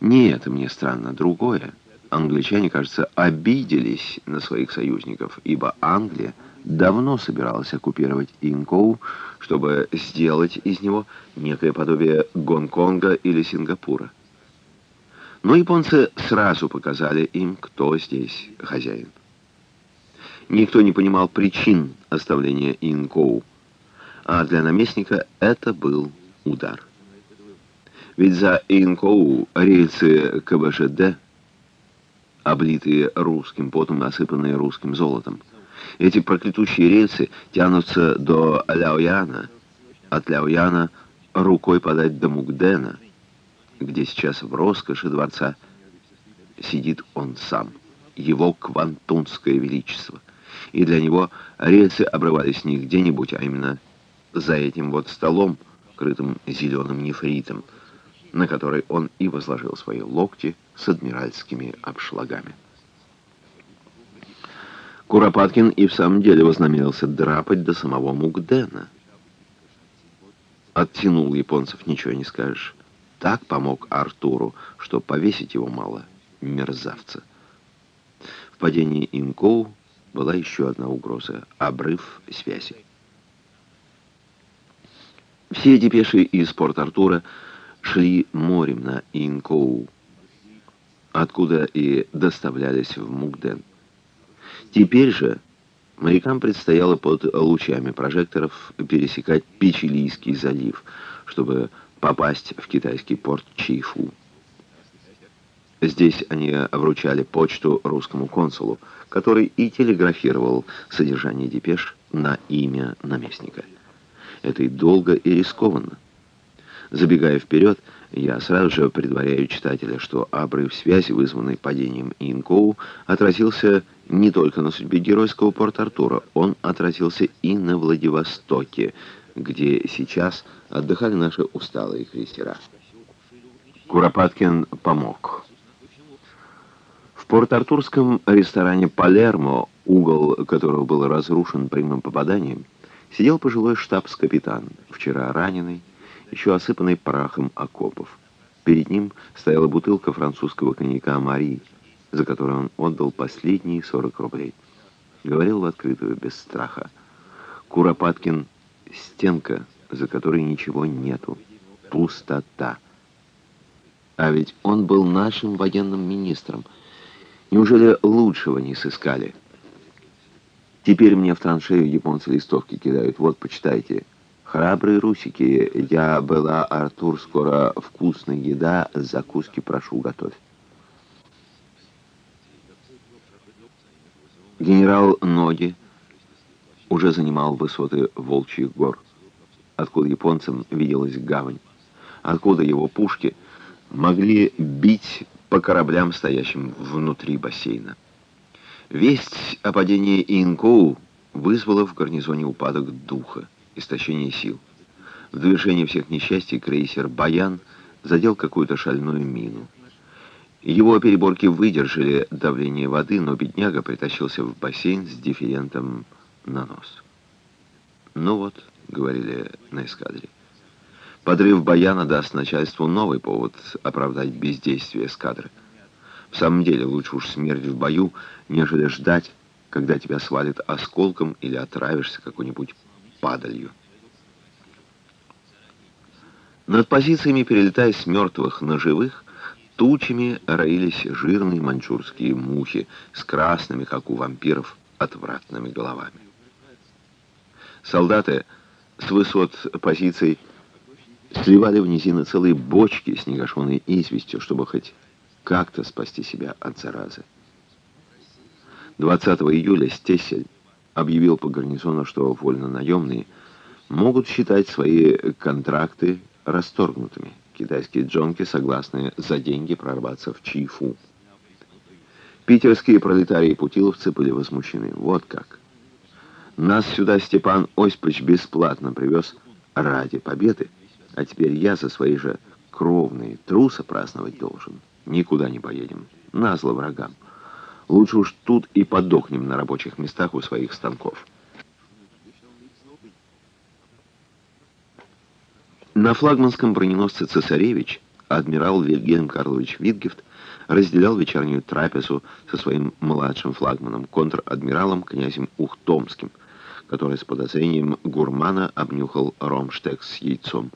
Не это мне странно, другое. Англичане, кажется, обиделись на своих союзников, ибо Англия давно собиралась оккупировать Инкоу, чтобы сделать из него некое подобие Гонконга или Сингапура. Но японцы сразу показали им, кто здесь хозяин. Никто не понимал причин оставления Инкоу, а для наместника это был удар. Ведь за Инкоу рельсы КБЖД, облитые русским потом и осыпанные русским золотом, эти проклятущие рельсы тянутся до Ляояна, от Ляояна рукой подать до Мугдена, где сейчас в роскоши дворца сидит он сам, его квантунское величество. И для него рельсы обрывались не где-нибудь, а именно за этим вот столом, крытым зеленым нефритом, на который он и возложил свои локти с адмиральскими обшлагами. Куропаткин и в самом деле вознамерился драпать до самого Мугдена. Оттянул японцев, ничего не скажешь. Так помог Артуру, что повесить его мало, мерзавца. В падении Инкоу была еще одна угроза — обрыв связи. Все депеши из Порт-Артура шли морем на Инкоу, откуда и доставлялись в Мукден. Теперь же морякам предстояло под лучами прожекторов пересекать Печилийский залив, чтобы попасть в китайский порт Чайфу. Здесь они вручали почту русскому консулу, который и телеграфировал содержание депеш на имя наместника. Это и долго, и рискованно. Забегая вперед, я сразу же предваряю читателя, что обрыв связи, вызванный падением Инкоу, отразился не только на судьбе геройского Порт-Артура, он отразился и на Владивостоке, где сейчас отдыхали наши усталые крейсера. Куропаткин помог. В Порт-Артурском ресторане «Палермо», угол которого был разрушен прямым попаданием, сидел пожилой штабс-капитан, вчера раненый, еще осыпанный прахом окопов. Перед ним стояла бутылка французского коньяка «Мари», за которую он отдал последние 40 рублей. Говорил в открытую, без страха. Куропаткин — стенка, за которой ничего нету. Пустота. А ведь он был нашим военным министром. Неужели лучшего не сыскали? Теперь мне в траншею японцы листовки кидают. Вот, почитайте. Храбрые русики, я была, Артур, скоро вкусная еда, закуски прошу готовь. Генерал Ноги уже занимал высоты Волчьих гор, откуда японцам виделась гавань, откуда его пушки могли бить по кораблям, стоящим внутри бассейна. Весть о падении Инкоу вызвала в гарнизоне упадок духа истощение сил. В движении всех несчастий крейсер «Баян» задел какую-то шальную мину. Его переборки выдержали давление воды, но бедняга притащился в бассейн с дифферентом на нос. «Ну вот», — говорили на эскадре, — «подрыв Баяна даст начальству новый повод оправдать бездействие эскадры. В самом деле лучше уж смерть в бою, нежели ждать, когда тебя свалит осколком или отравишься какой-нибудь падалью. Над позициями, перелетая с мертвых на живых, тучами роились жирные маньчжурские мухи с красными, как у вампиров, отвратными головами. Солдаты с высот позиций сливали в низины целые бочки с негашенной известью, чтобы хоть как-то спасти себя от заразы. 20 июля Стесель объявил по гарнизону, что вольно-наемные могут считать свои контракты расторгнутыми. Китайские джонки согласны за деньги прорваться в Чифу. Питерские пролетарии-путиловцы были возмущены. Вот как. Нас сюда Степан Осипович бесплатно привез ради победы, а теперь я за свои же кровные трусы праздновать должен. Никуда не поедем. Назло врагам. Лучше уж тут и подохнем на рабочих местах у своих станков. На флагманском броненосце «Цесаревич» адмирал Вильгельм Карлович Витгефт разделял вечернюю трапезу со своим младшим флагманом, контр-адмиралом князем Ухтомским, который с подозрением гурмана обнюхал ромштекс с яйцом.